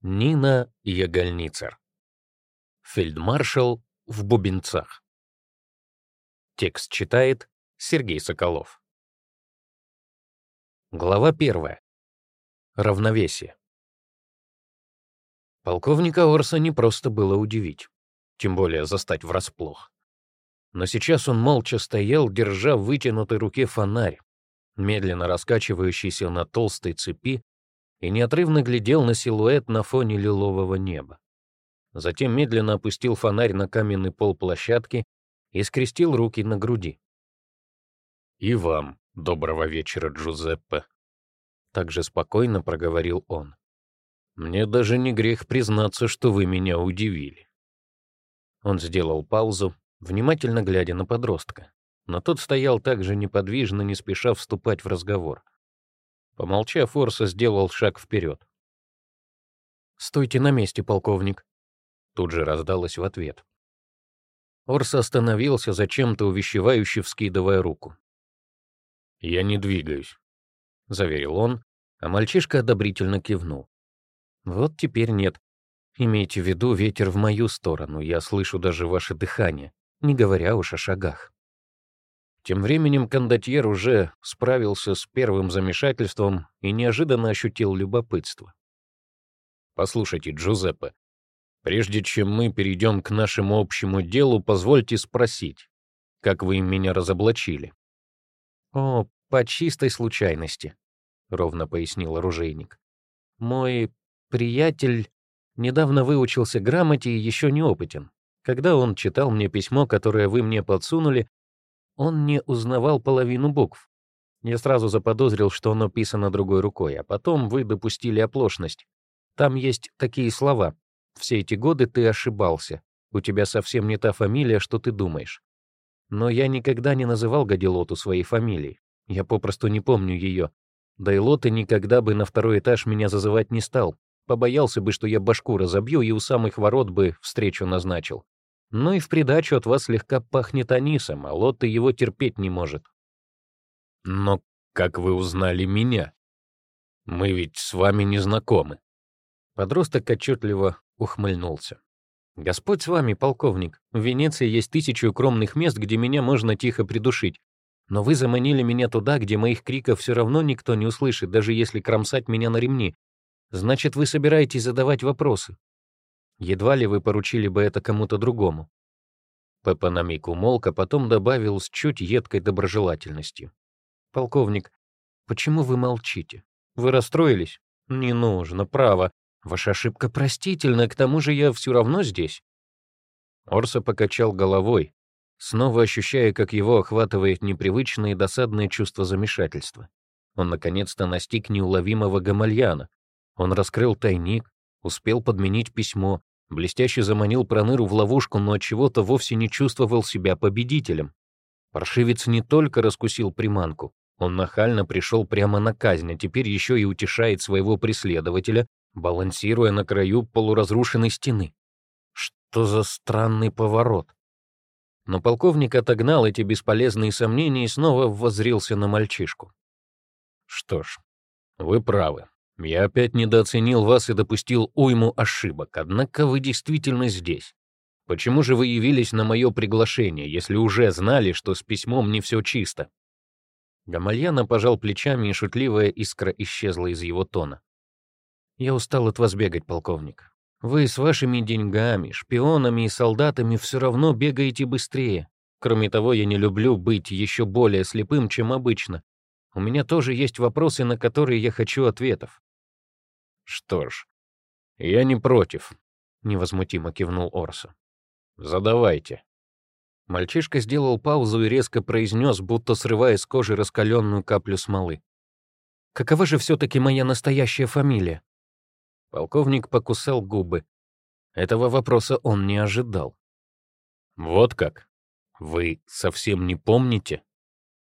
Нина Ягольницер. Фельдмаршал в бубенцах. Текст читает Сергей Соколов. Глава первая. Равновесие. Полковника Орса не просто было удивить, тем более застать врасплох. Но сейчас он молча стоял, держа в вытянутой руке фонарь, медленно раскачивающийся на толстой цепи, и неотрывно глядел на силуэт на фоне лилового неба. Затем медленно опустил фонарь на каменный пол площадки и скрестил руки на груди. «И вам доброго вечера, Джузеппе», — также спокойно проговорил он. «Мне даже не грех признаться, что вы меня удивили». Он сделал паузу, внимательно глядя на подростка, но тот стоял так же неподвижно, не спеша вступать в разговор. Помолчав, Орса сделал шаг вперед. «Стойте на месте, полковник», — тут же раздалось в ответ. Орса остановился, зачем-то увещевающе вскидывая руку. «Я не двигаюсь», — заверил он, а мальчишка одобрительно кивнул. «Вот теперь нет. Имейте в виду ветер в мою сторону, я слышу даже ваше дыхание, не говоря уж о шагах». Тем временем кондотьер уже справился с первым замешательством и неожиданно ощутил любопытство. «Послушайте, Джузеппе, прежде чем мы перейдем к нашему общему делу, позвольте спросить, как вы меня разоблачили?» «О, по чистой случайности», — ровно пояснил оружейник. «Мой приятель недавно выучился грамоте и еще не опытен. Когда он читал мне письмо, которое вы мне подсунули, он не узнавал половину букв. Я сразу заподозрил, что оно писано другой рукой, а потом вы допустили оплошность. Там есть такие слова. Все эти годы ты ошибался. У тебя совсем не та фамилия, что ты думаешь. Но я никогда не называл Гадилоту своей фамилией. Я попросту не помню ее. Да и Лоты никогда бы на второй этаж меня зазывать не стал. Побоялся бы, что я башку разобью и у самых ворот бы встречу назначил. Ну и в придачу от вас слегка пахнет анисом, а Лотта его терпеть не может. Но как вы узнали меня? Мы ведь с вами не знакомы. Подросток отчетливо ухмыльнулся. Господь с вами, полковник. В Венеции есть тысячи укромных мест, где меня можно тихо придушить. Но вы заманили меня туда, где моих криков все равно никто не услышит, даже если кромсать меня на ремни. Значит, вы собираетесь задавать вопросы. Едва ли вы поручили бы это кому-то другому. Пеппа на миг умолк, а потом добавил с чуть едкой доброжелательностью. «Полковник, почему вы молчите? Вы расстроились? Не нужно, право. Ваша ошибка простительна, к тому же я все равно здесь». Орса покачал головой, снова ощущая, как его охватывает непривычное и досадное чувство замешательства. Он наконец-то настиг неуловимого гамальяна. Он раскрыл тайник, успел подменить письмо, блестяще заманил Проныру в ловушку, но от чего-то вовсе не чувствовал себя победителем. Паршивец не только раскусил приманку, он нахально пришел прямо на казнь, а теперь еще и утешает своего преследователя, балансируя на краю полуразрушенной стены. Что за странный поворот? Но полковник отогнал эти бесполезные сомнения и снова воззрился на мальчишку. «Что ж, вы правы. Я опять недооценил вас и допустил уйму ошибок, однако вы действительно здесь. Почему же вы явились на мое приглашение, если уже знали, что с письмом не все чисто?» Гамальяна пожал плечами, и шутливая искра исчезла из его тона. «Я устал от вас бегать, полковник. Вы с вашими деньгами, шпионами и солдатами все равно бегаете быстрее. Кроме того, я не люблю быть еще более слепым, чем обычно. У меня тоже есть вопросы, на которые я хочу ответов. «Что ж, я не против», — невозмутимо кивнул Орса. «Задавайте». Мальчишка сделал паузу и резко произнес, будто срывая с кожи раскаленную каплю смолы. «Какова же все-таки моя настоящая фамилия?» Полковник покусал губы. Этого вопроса он не ожидал. «Вот как? Вы совсем не помните?»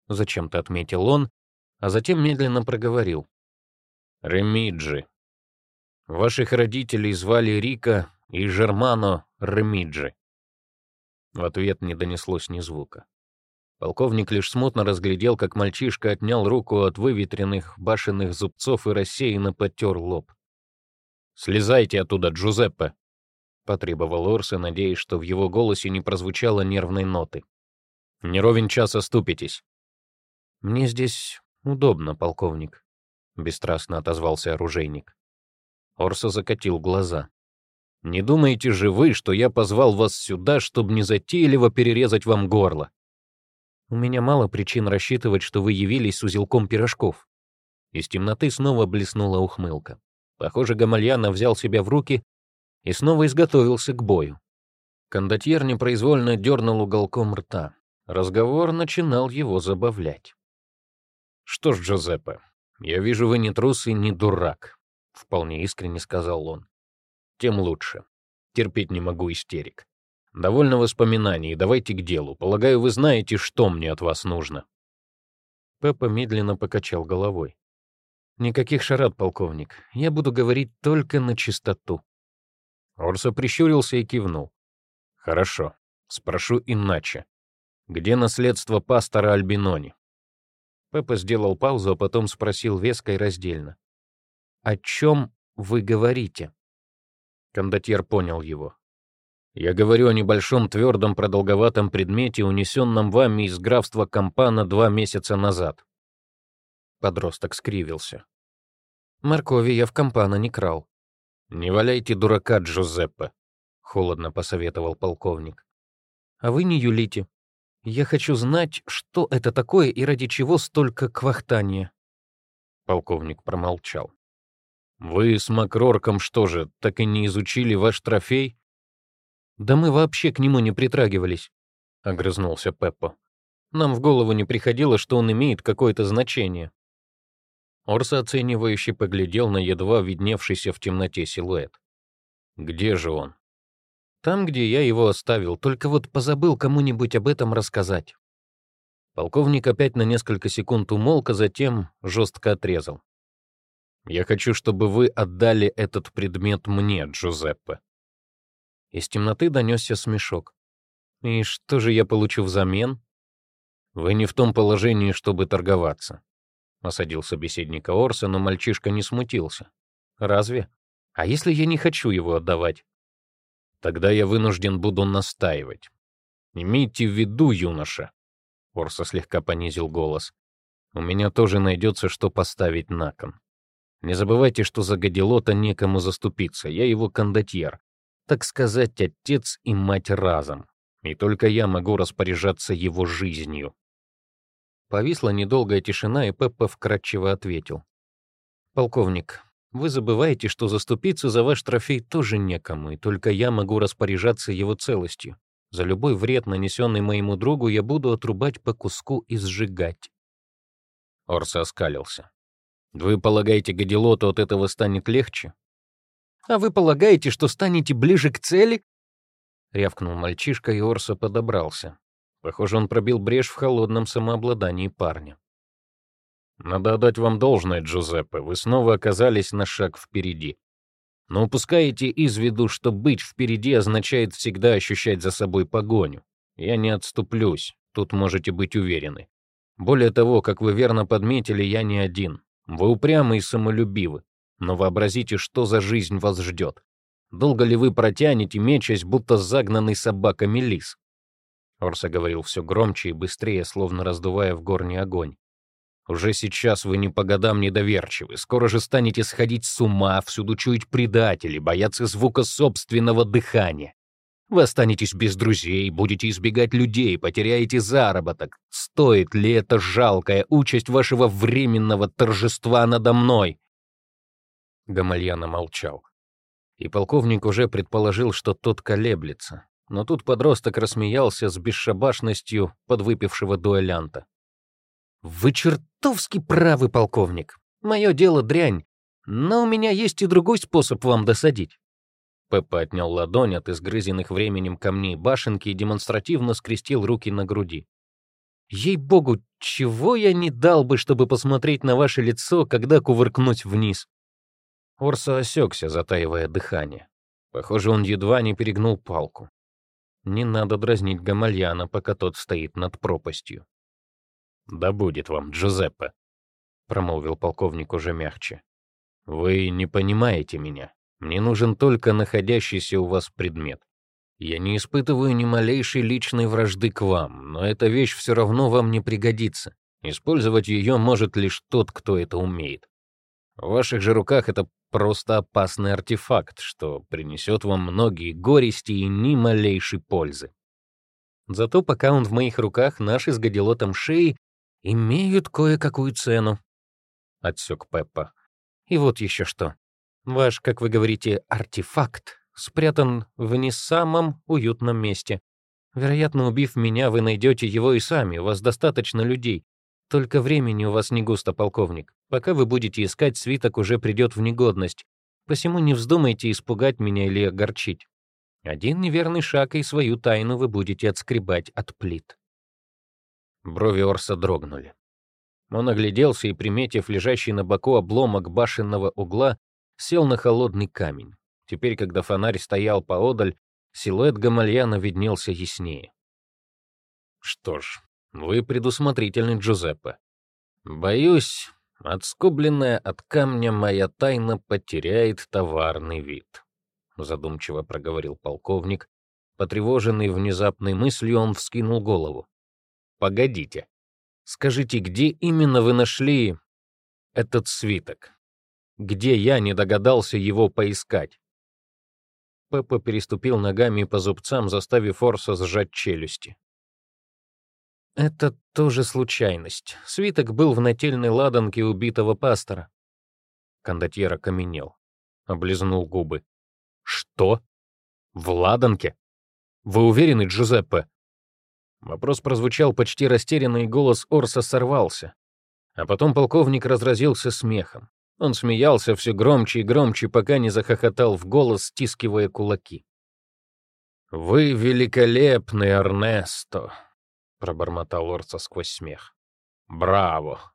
Зачем-то отметил он, а затем медленно проговорил. «Ремиджи, Ваших родителей звали Рика и Жермано Ремиджи. В ответ не донеслось ни звука. Полковник лишь смутно разглядел, как мальчишка отнял руку от выветренных башенных зубцов и рассеянно потер лоб. «Слезайте оттуда, Джузеппе!» — потребовал Орса, надеясь, что в его голосе не прозвучало нервной ноты. «Не ровен час оступитесь». «Мне здесь удобно, полковник», — бесстрастно отозвался оружейник. Орса закатил глаза. «Не думаете же вы, что я позвал вас сюда, чтобы незатейливо перерезать вам горло?» «У меня мало причин рассчитывать, что вы явились с узелком пирожков». Из темноты снова блеснула ухмылка. Похоже, Гамальяна взял себя в руки и снова изготовился к бою. Кондотьер непроизвольно дернул уголком рта. Разговор начинал его забавлять. «Что ж, Джозеппе, я вижу, вы не трус и не дурак», — вполне искренне сказал он. «Тем лучше. Терпеть не могу истерик. Довольно воспоминаний, давайте к делу. Полагаю, вы знаете, что мне от вас нужно». Пеппа медленно покачал головой. «Никаких шарат, полковник. Я буду говорить только на чистоту». Орсо прищурился и кивнул. «Хорошо. Спрошу иначе. Где наследство пастора Альбинони?» Пеппа сделал паузу, а потом спросил веско и раздельно. «О чем вы говорите?» Кондотьер понял его. «Я говорю о небольшом твердом продолговатом предмете, унесенном вами из графства Кампана два месяца назад». Подросток скривился. «Моркови я в Кампана не крал». «Не валяйте дурака, Джузеппе», — холодно посоветовал полковник. «А вы не юлите. Я хочу знать, что это такое и ради чего столько квахтания». Полковник промолчал. «Вы с Макрорком что же, так и не изучили ваш трофей?» «Да мы вообще к нему не притрагивались», — огрызнулся Пеппо. «Нам в голову не приходило, что он имеет какое-то значение». Орса оценивающе поглядел на едва видневшийся в темноте силуэт. «Где же он?» Там, где я его оставил, только вот позабыл кому-нибудь об этом рассказать. Полковник опять на несколько секунд умолк, а затем жестко отрезал. «Я хочу, чтобы вы отдали этот предмет мне, Джузеппе». Из темноты донесся смешок. «И что же я получу взамен?» «Вы не в том положении, чтобы торговаться», — осадил собеседника Орса, но мальчишка не смутился. «Разве? А если я не хочу его отдавать?» Тогда я вынужден буду настаивать. Имейте в виду, юноша. Орса слегка понизил голос. У меня тоже найдется, что поставить на кон. Не забывайте, что за Гадилота некому заступиться. Я его кондотьер. Так сказать, отец и мать разом. И только я могу распоряжаться его жизнью. Повисла недолгая тишина, и Пеппа вкратчиво ответил. «Полковник, вы забываете, что заступиться за ваш трофей тоже некому, и только я могу распоряжаться его целостью. За любой вред, нанесенный моему другу, я буду отрубать по куску и сжигать. Орса оскалился. «Вы полагаете, Гадилоту от этого станет легче?» «А вы полагаете, что станете ближе к цели?» Рявкнул мальчишка, и Орса подобрался. Похоже, он пробил брешь в холодном самообладании парня. Надо отдать вам должное, Джузеппе, вы снова оказались на шаг впереди. Но упускаете из виду, что быть впереди означает всегда ощущать за собой погоню. Я не отступлюсь, тут можете быть уверены. Более того, как вы верно подметили, я не один. Вы упрямы и самолюбивы. Но вообразите, что за жизнь вас ждет. Долго ли вы протянете, мечась, будто загнанный собаками лис? Орса говорил все громче и быстрее, словно раздувая в горний огонь. Уже сейчас вы не по годам недоверчивы. Скоро же станете сходить с ума, всюду чуять предателей, бояться звука собственного дыхания. Вы останетесь без друзей, будете избегать людей, потеряете заработок. Стоит ли это жалкая участь вашего временного торжества надо мной?» Гамальяна молчал. И полковник уже предположил, что тот колеблется. Но тут подросток рассмеялся с бесшабашностью подвыпившего дуэлянта. «Вы чертовски правы, полковник. Мое дело дрянь, но у меня есть и другой способ вам досадить». Пеппа отнял ладонь от изгрызенных временем камней башенки и демонстративно скрестил руки на груди. «Ей-богу, чего я не дал бы, чтобы посмотреть на ваше лицо, когда кувыркнуть вниз?» Орса осекся, затаивая дыхание. Похоже, он едва не перегнул палку. Не надо дразнить Гамальяна, пока тот стоит над пропастью. «Да будет вам, Джузеппе», — промолвил полковник уже мягче. «Вы не понимаете меня. Мне нужен только находящийся у вас предмет. Я не испытываю ни малейшей личной вражды к вам, но эта вещь все равно вам не пригодится. Использовать ее может лишь тот, кто это умеет. В ваших же руках это просто опасный артефакт, что принесет вам многие горести и ни малейшей пользы. Зато пока он в моих руках, наши с гадилотом шеи имеют кое-какую цену. Отсек Пеппа. И вот еще что. Ваш, как вы говорите, артефакт спрятан в не самом уютном месте. Вероятно, убив меня, вы найдете его и сами, у вас достаточно людей. Только времени у вас не густо, полковник. Пока вы будете искать, свиток уже придет в негодность. Посему не вздумайте испугать меня или огорчить. Один неверный шаг, и свою тайну вы будете отскребать от плит. Брови Орса дрогнули. Он огляделся и, приметив лежащий на боку обломок башенного угла, сел на холодный камень. Теперь, когда фонарь стоял поодаль, силуэт Гамальяна виднелся яснее. «Что ж, вы предусмотрительный, Джузеппе. Боюсь, отскобленная от камня моя тайна потеряет товарный вид», — задумчиво проговорил полковник. Потревоженный внезапной мыслью, он вскинул голову. «Погодите, скажите, где именно вы нашли этот свиток? Где я не догадался его поискать?» Пеппа переступил ногами по зубцам, заставив Форса сжать челюсти. Это тоже случайность. Свиток был в нательной ладанке убитого пастора. Кондотьер окаменел, облизнул губы. Что? В ладанке? Вы уверены, Джузеппе? Вопрос прозвучал почти растерянно, и голос Орса сорвался. А потом полковник разразился смехом. Он смеялся все громче и громче, пока не захохотал в голос, стискивая кулаки. «Вы великолепный, Эрнесто!» — пробормотал Орца сквозь смех. «Браво!»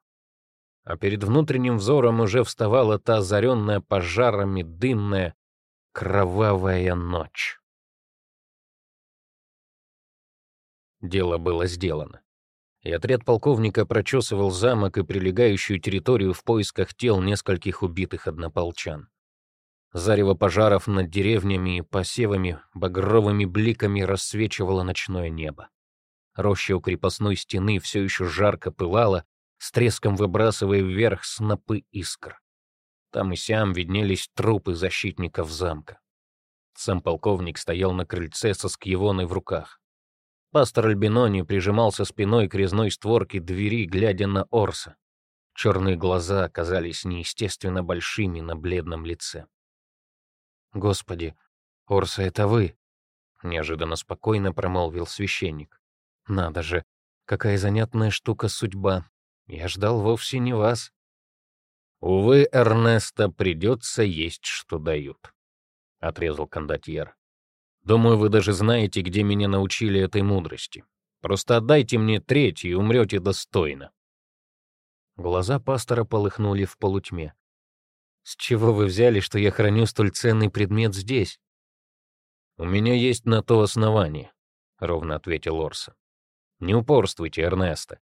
А перед внутренним взором уже вставала та озаренная пожарами дымная кровавая ночь. Дело было сделано и отряд полковника прочесывал замок и прилегающую территорию в поисках тел нескольких убитых однополчан. Зарево пожаров над деревнями и посевами багровыми бликами рассвечивало ночное небо. Роща у крепостной стены все еще жарко пылала, с треском выбрасывая вверх снопы искр. Там и сям виднелись трупы защитников замка. Сам полковник стоял на крыльце со скьевоной в руках. Пастор Альбинони прижимался спиной к резной створке двери, глядя на Орса. Черные глаза оказались неестественно большими на бледном лице. «Господи, Орса, это вы!» — неожиданно спокойно промолвил священник. «Надо же, какая занятная штука судьба. Я ждал вовсе не вас». «Увы, Эрнеста, придется есть, что дают», — отрезал кондотьер. Думаю, вы даже знаете, где меня научили этой мудрости. Просто отдайте мне треть и умрете достойно». Глаза пастора полыхнули в полутьме. «С чего вы взяли, что я храню столь ценный предмет здесь?» «У меня есть на то основание», — ровно ответил Орса. «Не упорствуйте, Эрнесто.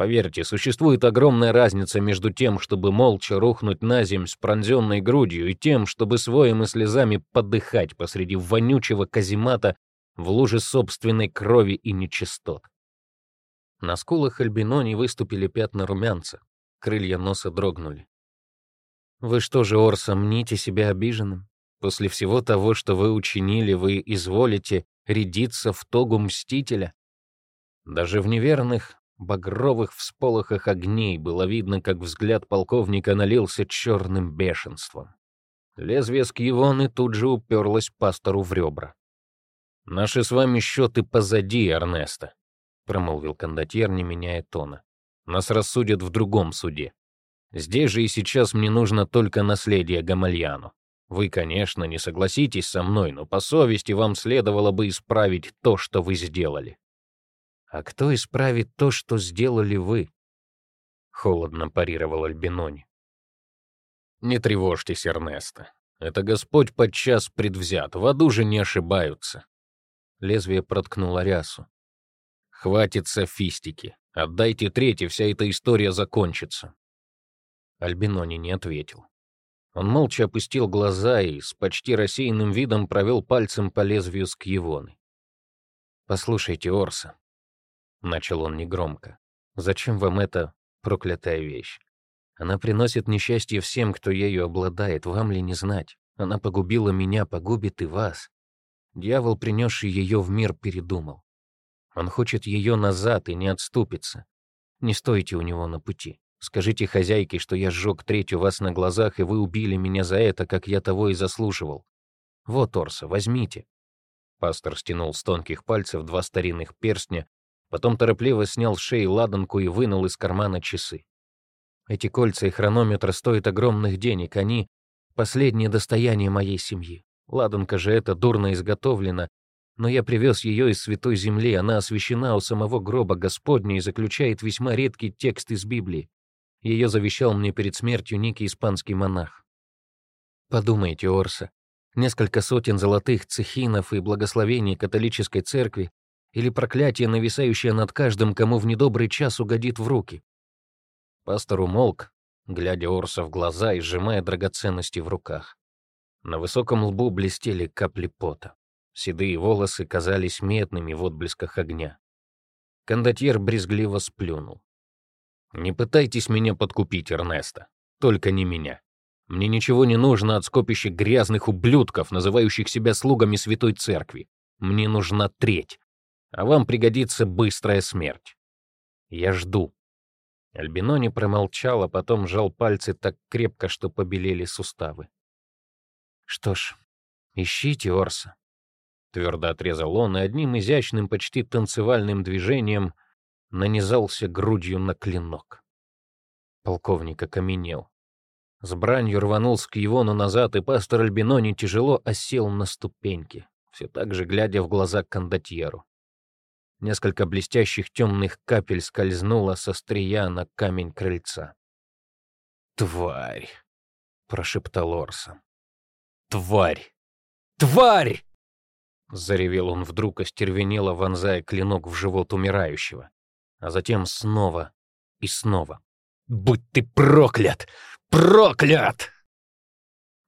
Поверьте, существует огромная разница между тем, чтобы молча рухнуть на земь с пронзенной грудью, и тем, чтобы своим и слезами подыхать посреди вонючего каземата в луже собственной крови и нечистот. На скулах Альбинони выступили пятна румянца, крылья носа дрогнули. «Вы что же, Орса, мните себя обиженным? После всего того, что вы учинили, вы изволите рядиться в тогу мстителя?» Даже в неверных багровых всполохах огней было видно, как взгляд полковника налился черным бешенством. Лезвие скьевоны тут же уперлось пастору в ребра. «Наши с вами счеты позади, Эрнеста», — промолвил кондотьер, не меняя тона. «Нас рассудят в другом суде. Здесь же и сейчас мне нужно только наследие Гамальяну. Вы, конечно, не согласитесь со мной, но по совести вам следовало бы исправить то, что вы сделали. А кто исправит то, что сделали вы? Холодно парировал Альбинони. Не тревожьтесь, Эрнесто. Это Господь подчас предвзят, в аду же не ошибаются. Лезвие проткнуло рясу. Хватит софистики. Отдайте треть, и вся эта история закончится. Альбинони не ответил. Он молча опустил глаза и с почти рассеянным видом провел пальцем по лезвию скьевоны. «Послушайте, Орса», — начал он негромко, — «зачем вам эта проклятая вещь? Она приносит несчастье всем, кто ею обладает, вам ли не знать? Она погубила меня, погубит и вас. Дьявол, принесший ее в мир, передумал. Он хочет ее назад и не отступится. Не стойте у него на пути. Скажите хозяйке, что я сжег третью вас на глазах, и вы убили меня за это, как я того и заслуживал. Вот, Орса, возьмите». Пастор стянул с тонких пальцев два старинных перстня, потом торопливо снял с шеи ладанку и вынул из кармана часы. Эти кольца и хронометр стоят огромных денег, они — последнее достояние моей семьи. Ладанка же эта дурно изготовлена, но я привез ее из Святой Земли, она освящена у самого гроба Господня и заключает весьма редкий текст из Библии. Ее завещал мне перед смертью некий испанский монах. Подумайте, Орса, несколько сотен золотых цехинов и благословений католической церкви или проклятие, нависающее над каждым, кому в недобрый час угодит в руки. Пастор умолк, глядя Орса в глаза и сжимая драгоценности в руках. На высоком лбу блестели капли пота. Седые волосы казались медными в отблесках огня. Кондотьер брезгливо сплюнул. Не пытайтесь меня подкупить, Эрнеста. Только не меня. Мне ничего не нужно от скопища грязных ублюдков, называющих себя слугами Святой Церкви. Мне нужна треть. А вам пригодится быстрая смерть. Я жду. Альбинони промолчал, а потом сжал пальцы так крепко, что побелели суставы. «Что ж, ищите Орса», — твердо отрезал он, и одним изящным, почти танцевальным движением — нанизался грудью на клинок. Полковник окаменел. С бранью рванул с Кьевону назад, и пастор Альбинони тяжело осел на ступеньки, все так же глядя в глаза кондотьеру. Несколько блестящих темных капель скользнуло со стрия на камень крыльца. «Тварь!» — прошептал Орса. «Тварь! Тварь!» Заревел он вдруг, остервенело вонзая клинок в живот умирающего а затем снова и снова. «Будь ты проклят! Проклят!»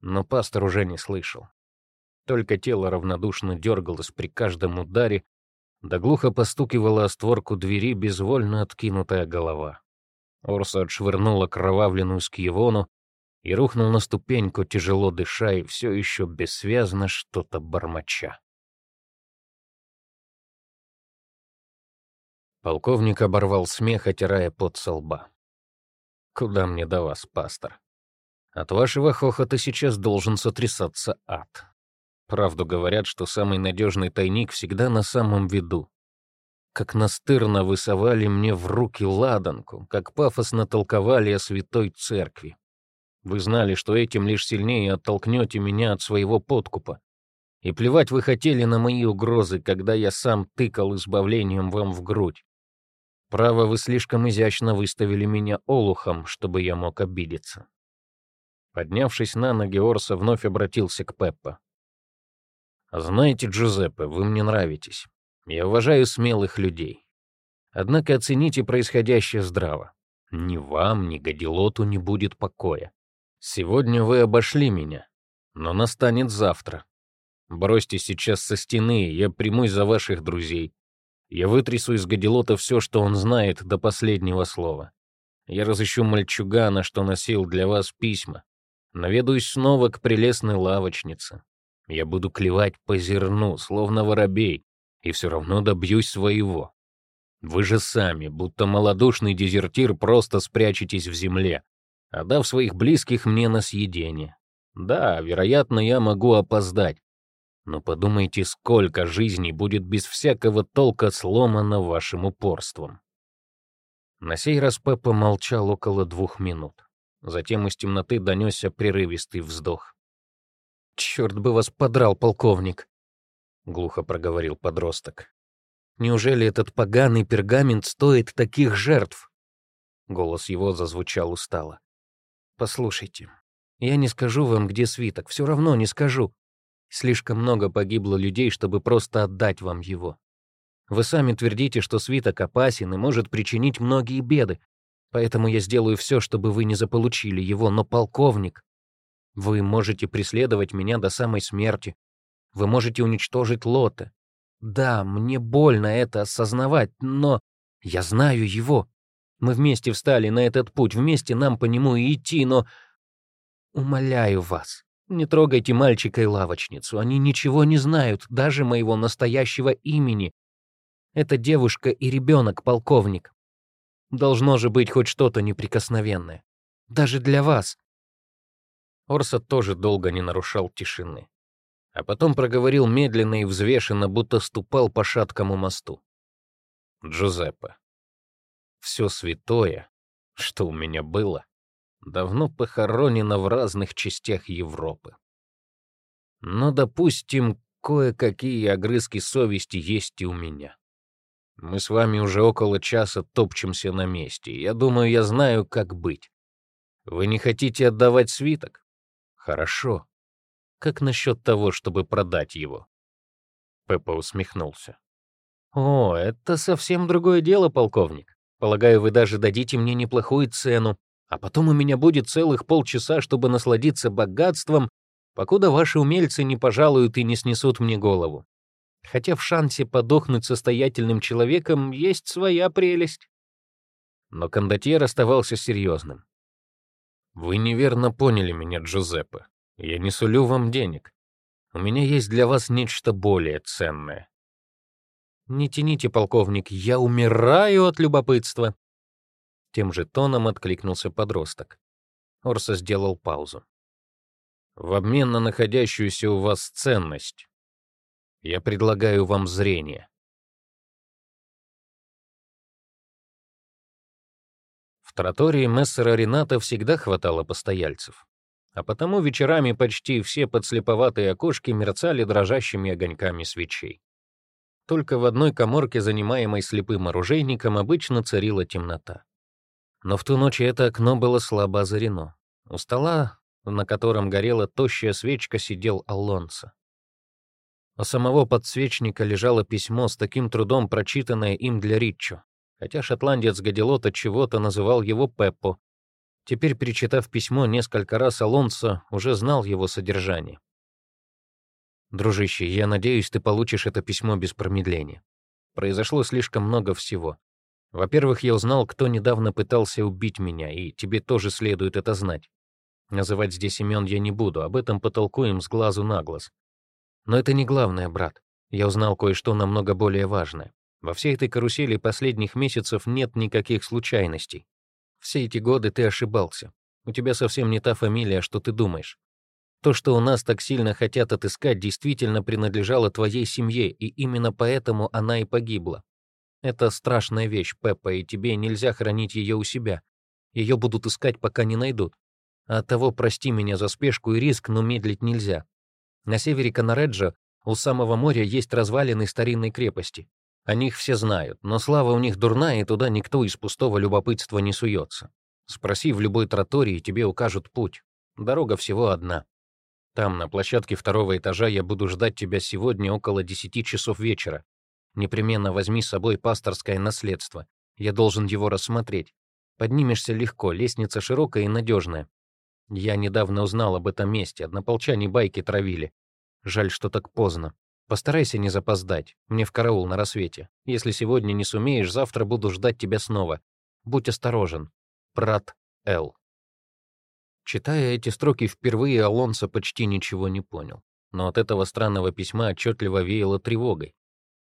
Но пастор уже не слышал. Только тело равнодушно дергалось при каждом ударе, да глухо постукивала о створку двери безвольно откинутая голова. Орса отшвырнула кровавленную скьевону и рухнул на ступеньку, тяжело дыша и все еще бессвязно что-то бормоча. Полковник оборвал смех, отирая пот со лба. «Куда мне до вас, пастор? От вашего хохота сейчас должен сотрясаться ад. Правду говорят, что самый надежный тайник всегда на самом виду. Как настырно высовали мне в руки ладанку, как пафосно толковали о святой церкви. Вы знали, что этим лишь сильнее оттолкнете меня от своего подкупа. И плевать вы хотели на мои угрозы, когда я сам тыкал избавлением вам в грудь. Право, вы слишком изящно выставили меня олухом, чтобы я мог обидеться. Поднявшись на ноги, Орса вновь обратился к Пеппа. «Знаете, Джузеппе, вы мне нравитесь. Я уважаю смелых людей. Однако оцените происходящее здраво. Ни вам, ни Гадилоту не будет покоя. Сегодня вы обошли меня, но настанет завтра. Бросьте сейчас со стены, я примусь за ваших друзей. Я вытрясу из Гадилота все, что он знает, до последнего слова. Я разыщу мальчугана, что носил для вас письма. Наведусь снова к прелестной лавочнице. Я буду клевать по зерну, словно воробей, и все равно добьюсь своего. Вы же сами, будто малодушный дезертир, просто спрячетесь в земле, отдав своих близких мне на съедение. Да, вероятно, я могу опоздать, но подумайте, сколько жизней будет без всякого толка сломано вашим упорством. На сей раз Пеппа молчал около двух минут. Затем из темноты донесся прерывистый вздох. «Черт бы вас подрал, полковник!» — глухо проговорил подросток. «Неужели этот поганый пергамент стоит таких жертв?» Голос его зазвучал устало. «Послушайте, я не скажу вам, где свиток, все равно не скажу. Слишком много погибло людей, чтобы просто отдать вам его. Вы сами твердите, что свиток опасен и может причинить многие беды. Поэтому я сделаю все, чтобы вы не заполучили его, но полковник... Вы можете преследовать меня до самой смерти. Вы можете уничтожить Лота. Да, мне больно это осознавать, но я знаю его. Мы вместе встали на этот путь, вместе нам по нему и идти, но... Умоляю вас, не трогайте мальчика и лавочницу. Они ничего не знают, даже моего настоящего имени. Это девушка и ребенок, полковник. Должно же быть хоть что-то неприкосновенное. Даже для вас. Орса тоже долго не нарушал тишины. А потом проговорил медленно и взвешенно, будто ступал по шаткому мосту. Джузеппе, все святое, что у меня было, давно похоронено в разных частях Европы. Но, допустим, кое-какие огрызки совести есть и у меня. Мы с вами уже около часа топчемся на месте. Я думаю, я знаю, как быть. Вы не хотите отдавать свиток? Хорошо. Как насчет того, чтобы продать его? Пеппа усмехнулся. О, это совсем другое дело, полковник. Полагаю, вы даже дадите мне неплохую цену, а потом у меня будет целых полчаса, чтобы насладиться богатством, покуда ваши умельцы не пожалуют и не снесут мне голову. Хотя в шансе подохнуть состоятельным человеком есть своя прелесть. Но кондотьер оставался серьезным. «Вы неверно поняли меня, Джузеппе. Я не сулю вам денег. У меня есть для вас нечто более ценное». «Не тяните, полковник, я умираю от любопытства». Тем же тоном откликнулся подросток. Орса сделал паузу. «В обмен на находящуюся у вас ценность, я предлагаю вам зрение. В тротории мессера Рената всегда хватало постояльцев, а потому вечерами почти все подслеповатые окошки мерцали дрожащими огоньками свечей. Только в одной коморке, занимаемой слепым оружейником, обычно царила темнота. Но в ту ночь это окно было слабо озарено. У стола, на котором горела тощая свечка, сидел Алонсо. У самого подсвечника лежало письмо с таким трудом прочитанное им для Риччо, хотя шотландец Гадилот от чего-то называл его Пеппо. Теперь, перечитав письмо несколько раз, Алонсо уже знал его содержание. «Дружище, я надеюсь, ты получишь это письмо без промедления. Произошло слишком много всего. Во-первых, я узнал, кто недавно пытался убить меня, и тебе тоже следует это знать. Называть здесь имен я не буду, об этом потолкуем с глазу на глаз. Но это не главное, брат. Я узнал кое-что намного более важное. Во всей этой карусели последних месяцев нет никаких случайностей. Все эти годы ты ошибался. У тебя совсем не та фамилия, что ты думаешь. То, что у нас так сильно хотят отыскать, действительно принадлежало твоей семье, и именно поэтому она и погибла. Это страшная вещь, Пеппа, и тебе нельзя хранить ее у себя. Ее будут искать, пока не найдут. А оттого прости меня за спешку и риск, но медлить нельзя. На севере Канареджа у самого моря есть развалины старинной крепости. О них все знают, но слава у них дурная, и туда никто из пустого любопытства не суется. Спроси в любой тротории, тебе укажут путь. Дорога всего одна. Там, на площадке второго этажа, я буду ждать тебя сегодня около десяти часов вечера. Непременно возьми с собой пасторское наследство. Я должен его рассмотреть. Поднимешься легко, лестница широкая и надежная. Я недавно узнал об этом месте, однополчане байки травили. Жаль, что так поздно. Постарайся не запоздать, мне в караул на рассвете. Если сегодня не сумеешь, завтра буду ждать тебя снова. Будь осторожен. Прат Л. Читая эти строки впервые, Алонсо почти ничего не понял. Но от этого странного письма отчетливо веяло тревогой.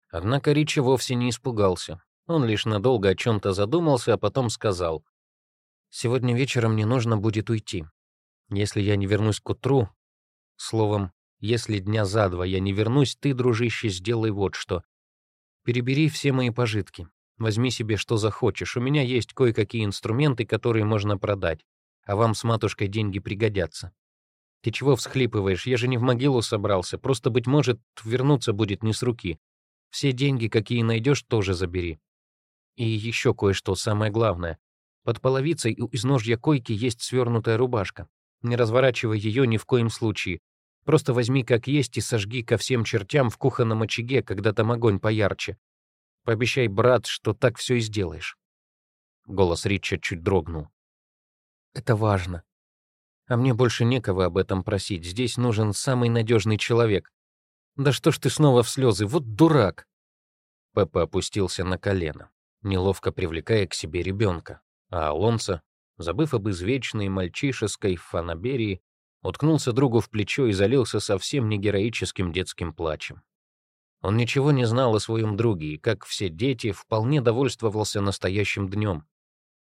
Однако Ричи вовсе не испугался. Он лишь надолго о чем-то задумался, а потом сказал, «Сегодня вечером мне нужно будет уйти. Если я не вернусь к утру, словом, если дня за два я не вернусь, ты, дружище, сделай вот что. Перебери все мои пожитки. Возьми себе что захочешь. У меня есть кое-какие инструменты, которые можно продать, а вам с матушкой деньги пригодятся. Ты чего всхлипываешь? Я же не в могилу собрался. Просто, быть может, вернуться будет не с руки. Все деньги, какие найдешь, тоже забери. И еще кое-что, самое главное. Под половицей у изножья койки есть свернутая рубашка. Не разворачивай ее ни в коем случае. Просто возьми как есть и сожги ко всем чертям в кухонном очаге, когда там огонь поярче. Пообещай, брат, что так все и сделаешь. Голос Рича чуть дрогнул. Это важно. А мне больше некого об этом просить. Здесь нужен самый надежный человек. Да что ж ты снова в слезы? Вот дурак!» Пеппа опустился на колено, неловко привлекая к себе ребенка, а Алонсо, забыв об извечной мальчишеской фанаберии, уткнулся другу в плечо и залился совсем не героическим детским плачем. Он ничего не знал о своем друге и, как все дети, вполне довольствовался настоящим днем.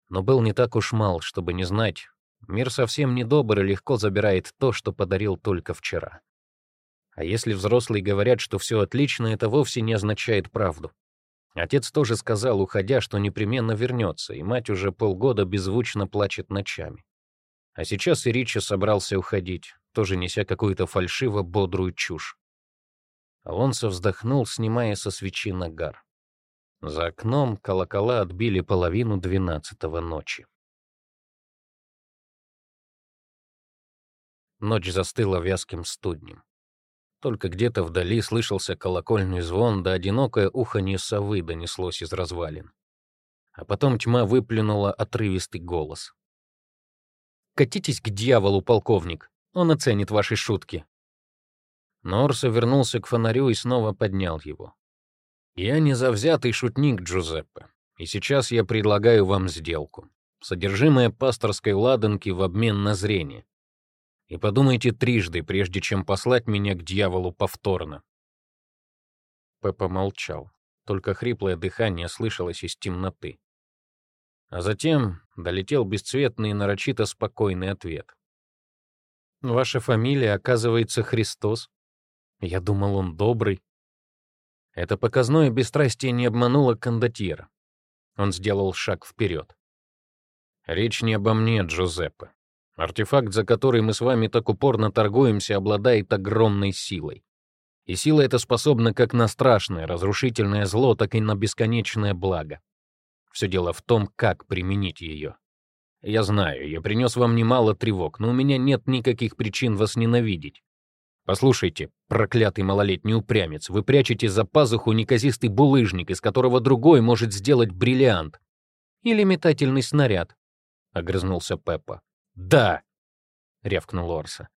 Но был не так уж мал, чтобы не знать, мир совсем недобр и легко забирает то, что подарил только вчера. А если взрослые говорят, что все отлично, это вовсе не означает правду. Отец тоже сказал, уходя, что непременно вернется, и мать уже полгода беззвучно плачет ночами. А сейчас и Ричи собрался уходить, тоже неся какую-то фальшиво-бодрую чушь. Алонсо вздохнул, снимая со свечи нагар. За окном колокола отбили половину двенадцатого ночи. Ночь застыла вязким студнем. Только где-то вдали слышался колокольный звон, да одинокое уханье совы донеслось из развалин. А потом тьма выплюнула отрывистый голос. «Катитесь к дьяволу, полковник, он оценит ваши шутки». Норса вернулся к фонарю и снова поднял его. «Я не шутник, Джузеппе, и сейчас я предлагаю вам сделку. Содержимое пасторской ладанки в обмен на зрение. И подумайте трижды, прежде чем послать меня к дьяволу повторно». Пеппа молчал, только хриплое дыхание слышалось из темноты. А затем долетел бесцветный и нарочито спокойный ответ. «Ваша фамилия, оказывается, Христос. Я думал, он добрый». Это показное бесстрастие не обмануло кондотьера. Он сделал шаг вперед. «Речь не обо мне, Джузеппе. Артефакт, за который мы с вами так упорно торгуемся, обладает огромной силой. И сила эта способна как на страшное, разрушительное зло, так и на бесконечное благо. Все дело в том, как применить ее. Я знаю, я принес вам немало тревог, но у меня нет никаких причин вас ненавидеть. Послушайте, проклятый малолетний упрямец, вы прячете за пазуху неказистый булыжник, из которого другой может сделать бриллиант. Или метательный снаряд, — огрызнулся Пеппа. «Да!» — рявкнул Орса.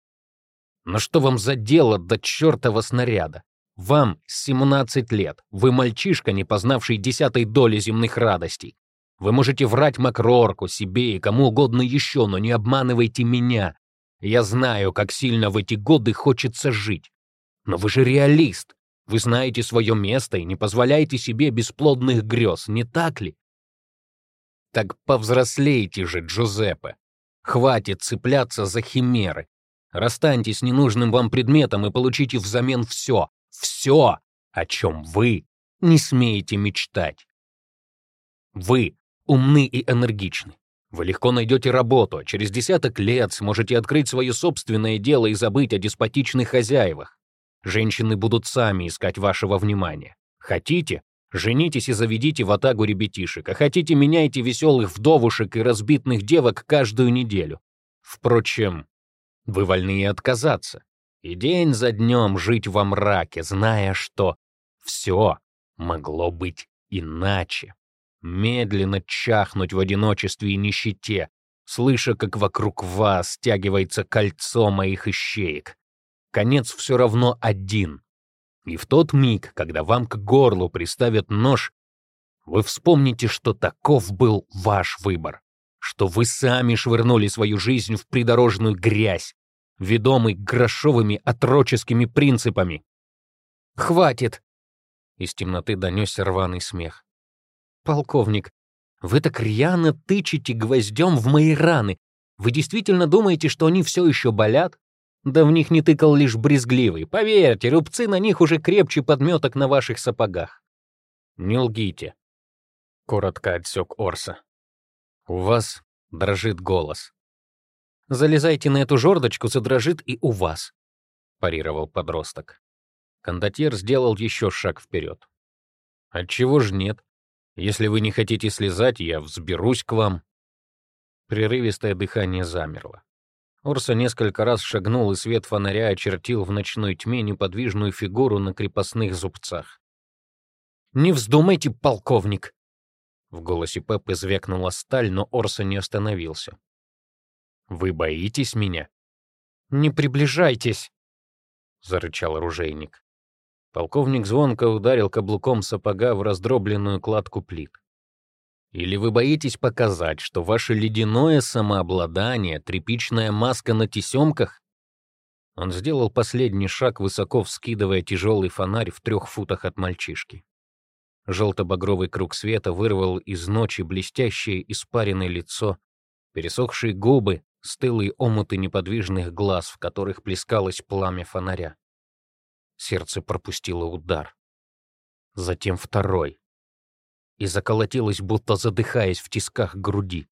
«Но что вам за дело до чертова снаряда? Вам 17 лет. Вы мальчишка, не познавший десятой доли земных радостей. Вы можете врать Макрорку, себе и кому угодно еще, но не обманывайте меня. Я знаю, как сильно в эти годы хочется жить. Но вы же реалист. Вы знаете свое место и не позволяете себе бесплодных грез, не так ли? Так повзрослейте же, Джузеппе. Хватит цепляться за химеры. Расстаньтесь с ненужным вам предметом и получите взамен все, все, о чем вы не смеете мечтать. Вы умны и энергичны. Вы легко найдете работу, а через десяток лет сможете открыть свое собственное дело и забыть о деспотичных хозяевах. Женщины будут сами искать вашего внимания. Хотите? Женитесь и заведите в атагу ребятишек, а хотите, меняйте веселых вдовушек и разбитных девок каждую неделю. Впрочем, вы вольны и отказаться и день за днем жить во мраке, зная, что все могло быть иначе. Медленно чахнуть в одиночестве и нищете, слыша, как вокруг вас стягивается кольцо моих ищеек. Конец все равно один. И в тот миг, когда вам к горлу приставят нож, вы вспомните, что таков был ваш выбор, что вы сами швырнули свою жизнь в придорожную грязь, ведомый грошовыми отроческими принципами. «Хватит!» Из темноты донесся рваный смех. «Полковник, вы так рьяно тычете гвоздем в мои раны. Вы действительно думаете, что они все еще болят? Да в них не тыкал лишь брезгливый. Поверьте, рубцы на них уже крепче подметок на ваших сапогах». «Не лгите», — коротко отсек Орса. «У вас дрожит голос. Залезайте на эту жердочку, задрожит и у вас», — парировал подросток. Кондотьер сделал еще шаг вперед. «Отчего ж нет? Если вы не хотите слезать, я взберусь к вам». Прерывистое дыхание замерло. Орса несколько раз шагнул, и свет фонаря очертил в ночной тьме неподвижную фигуру на крепостных зубцах. «Не вздумайте, полковник!» В голосе Пеппы звякнула сталь, но Орса не остановился. Вы боитесь меня? Не приближайтесь, зарычал оружейник. Полковник звонко ударил каблуком сапога в раздробленную кладку плит. Или вы боитесь показать, что ваше ледяное самообладание — тряпичная маска на тесемках? Он сделал последний шаг, высоко вскидывая тяжелый фонарь в трех футах от мальчишки. Желто-багровый круг света вырвал из ночи блестящее испаренное лицо, пересохшие губы, стылые омуты неподвижных глаз, в которых плескалось пламя фонаря. Сердце пропустило удар. Затем второй. И заколотилось, будто задыхаясь в тисках груди.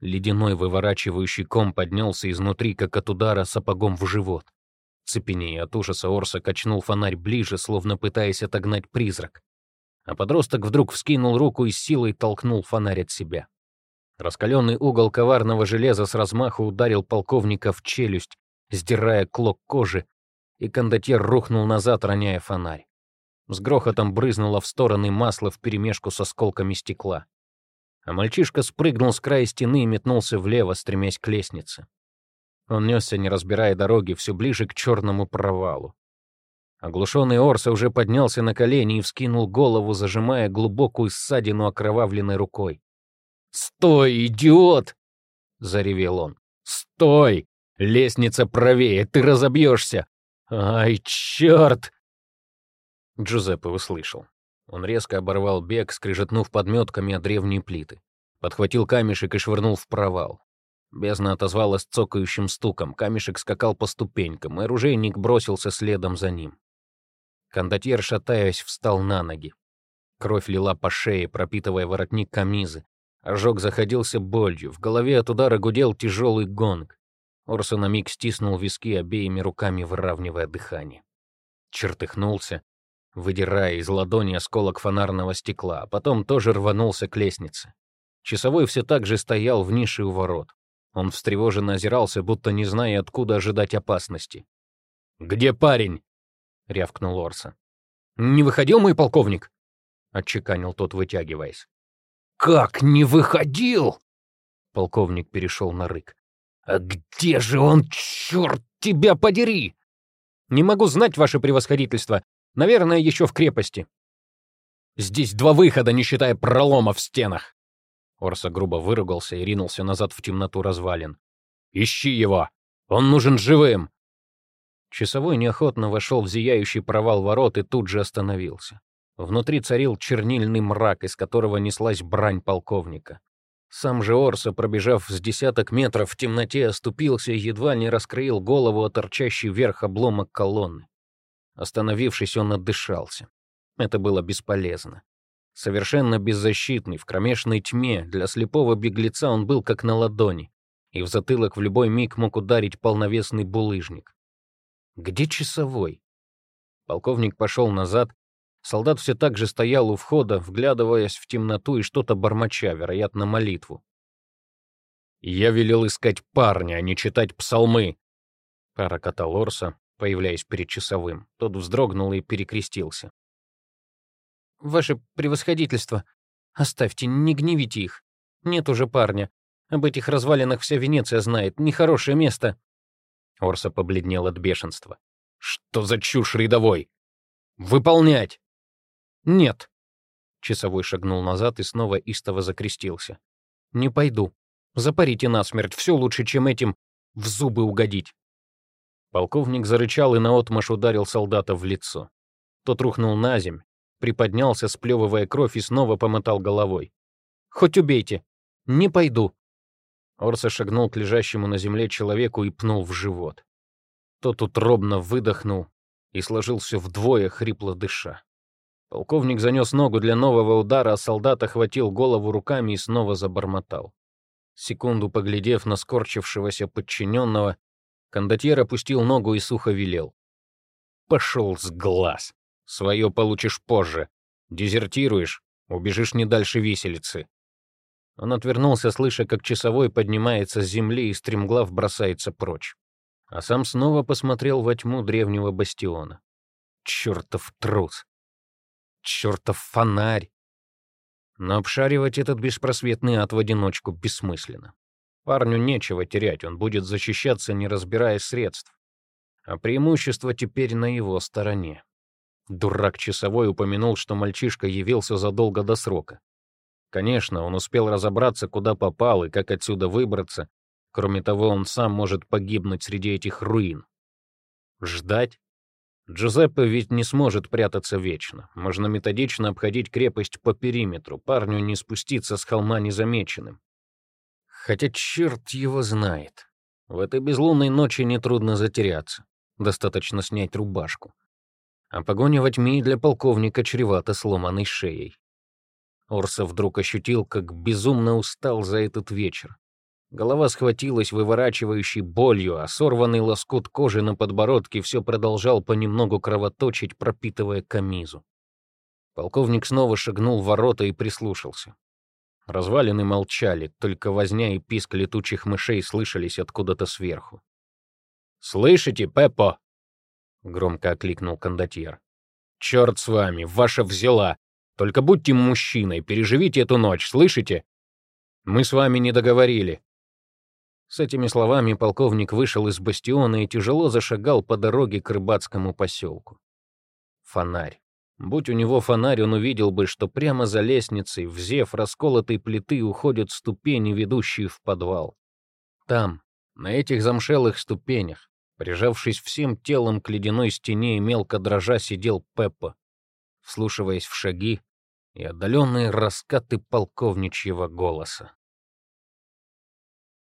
Ледяной выворачивающий ком поднялся изнутри, как от удара сапогом в живот. Цепенея от ужаса Орса качнул фонарь ближе, словно пытаясь отогнать призрак а подросток вдруг вскинул руку и силой толкнул фонарь от себя. Раскаленный угол коварного железа с размаху ударил полковника в челюсть, сдирая клок кожи, и кондотьер рухнул назад, роняя фонарь. С грохотом брызнуло в стороны масло вперемешку с осколками стекла. А мальчишка спрыгнул с края стены и метнулся влево, стремясь к лестнице. Он несся, не разбирая дороги, все ближе к черному провалу. Оглушенный Орса уже поднялся на колени и вскинул голову, зажимая глубокую ссадину окровавленной рукой. «Стой, идиот!» — заревел он. «Стой! Лестница правее, ты разобьешься! Ай, черт!» Джузеппе услышал. Он резко оборвал бег, скрежетнув подметками о древние плиты. Подхватил камешек и швырнул в провал. Бездна отозвалась цокающим стуком, камешек скакал по ступенькам, и оружейник бросился следом за ним. Кондотьер, шатаясь, встал на ноги. Кровь лила по шее, пропитывая воротник камизы. Ожог заходился болью, в голове от удара гудел тяжелый гонг. Орсон на миг стиснул виски обеими руками, выравнивая дыхание. Чертыхнулся, выдирая из ладони осколок фонарного стекла, а потом тоже рванулся к лестнице. Часовой все так же стоял в нише у ворот. Он встревоженно озирался, будто не зная, откуда ожидать опасности. «Где парень?» — рявкнул Орса. «Не выходил мой полковник?» — отчеканил тот, вытягиваясь. «Как не выходил?» Полковник перешел на рык. «А где же он, черт тебя подери?» «Не могу знать, ваше превосходительство. Наверное, еще в крепости». «Здесь два выхода, не считая пролома в стенах». Орса грубо выругался и ринулся назад в темноту развалин. «Ищи его! Он нужен живым! Часовой неохотно вошел в зияющий провал ворот и тут же остановился. Внутри царил чернильный мрак, из которого неслась брань полковника. Сам же Орса, пробежав с десяток метров в темноте, оступился и едва не раскроил голову о торчащий вверх обломок колонны. Остановившись, он отдышался. Это было бесполезно. Совершенно беззащитный, в кромешной тьме, для слепого беглеца он был как на ладони, и в затылок в любой миг мог ударить полновесный булыжник. Где часовой? Полковник пошел назад. Солдат все так же стоял у входа, вглядываясь в темноту и что-то бормоча, вероятно, молитву. «Я велел искать парня, а не читать псалмы!» Пророкотал Орса, появляясь перед часовым. Тот вздрогнул и перекрестился. «Ваше превосходительство, оставьте, не гневите их. Нет уже парня. Об этих развалинах вся Венеция знает. Нехорошее место». Орса побледнел от бешенства. «Что за чушь рядовой? Выполнять!» «Нет!» Часовой шагнул назад и снова истово закрестился. «Не пойду. Запарите насмерть, все лучше, чем этим в зубы угодить». Полковник зарычал и наотмашь ударил солдата в лицо. Тот рухнул на земь, приподнялся, сплевывая кровь, и снова помотал головой. «Хоть убейте! Не пойду!» Орса шагнул к лежащему на земле человеку и пнул в живот. Тот утробно выдохнул и сложился вдвое, хрипло дыша. Полковник занес ногу для нового удара, а солдат охватил голову руками и снова забормотал. Секунду поглядев на скорчившегося подчиненного, кондотьер опустил ногу и сухо велел. «Пошел с глаз! Свое получишь позже. Дезертируешь, убежишь не дальше виселицы. Он отвернулся, слыша, как часовой поднимается с земли и стремглав бросается прочь. А сам снова посмотрел во тьму древнего бастиона. Чертов трус! Чертов фонарь! Но обшаривать этот беспросветный ад в одиночку бессмысленно. Парню нечего терять, он будет защищаться, не разбирая средств. А преимущество теперь на его стороне. Дурак часовой упомянул, что мальчишка явился задолго до срока. Конечно, он успел разобраться, куда попал и как отсюда выбраться. Кроме того, он сам может погибнуть среди этих руин. Ждать? Джузеппе ведь не сможет прятаться вечно. Можно методично обходить крепость по периметру, парню не спуститься с холма незамеченным. Хотя черт его знает. В этой безлунной ночи нетрудно затеряться. Достаточно снять рубашку. А погоня во тьме для полковника чревата сломанной шеей. Орса вдруг ощутил, как безумно устал за этот вечер. Голова схватилась выворачивающей болью, а сорванный лоскут кожи на подбородке все продолжал понемногу кровоточить, пропитывая камизу. Полковник снова шагнул в ворота и прислушался. Развалины молчали, только возня и писк летучих мышей слышались откуда-то сверху. «Слышите, Пеппо?» — громко окликнул кондотьер. «Черт с вами, ваша взяла! Только будьте мужчиной, переживите эту ночь, слышите? Мы с вами не договорили. С этими словами полковник вышел из бастиона и тяжело зашагал по дороге к рыбацкому поселку. Фонарь. Будь у него фонарь, он увидел бы, что прямо за лестницей, в зев расколотой плиты, уходят ступени, ведущие в подвал. Там, на этих замшелых ступенях, прижавшись всем телом к ледяной стене и мелко дрожа, сидел Пеппа, вслушиваясь в шаги и отдаленные раскаты полковничьего голоса.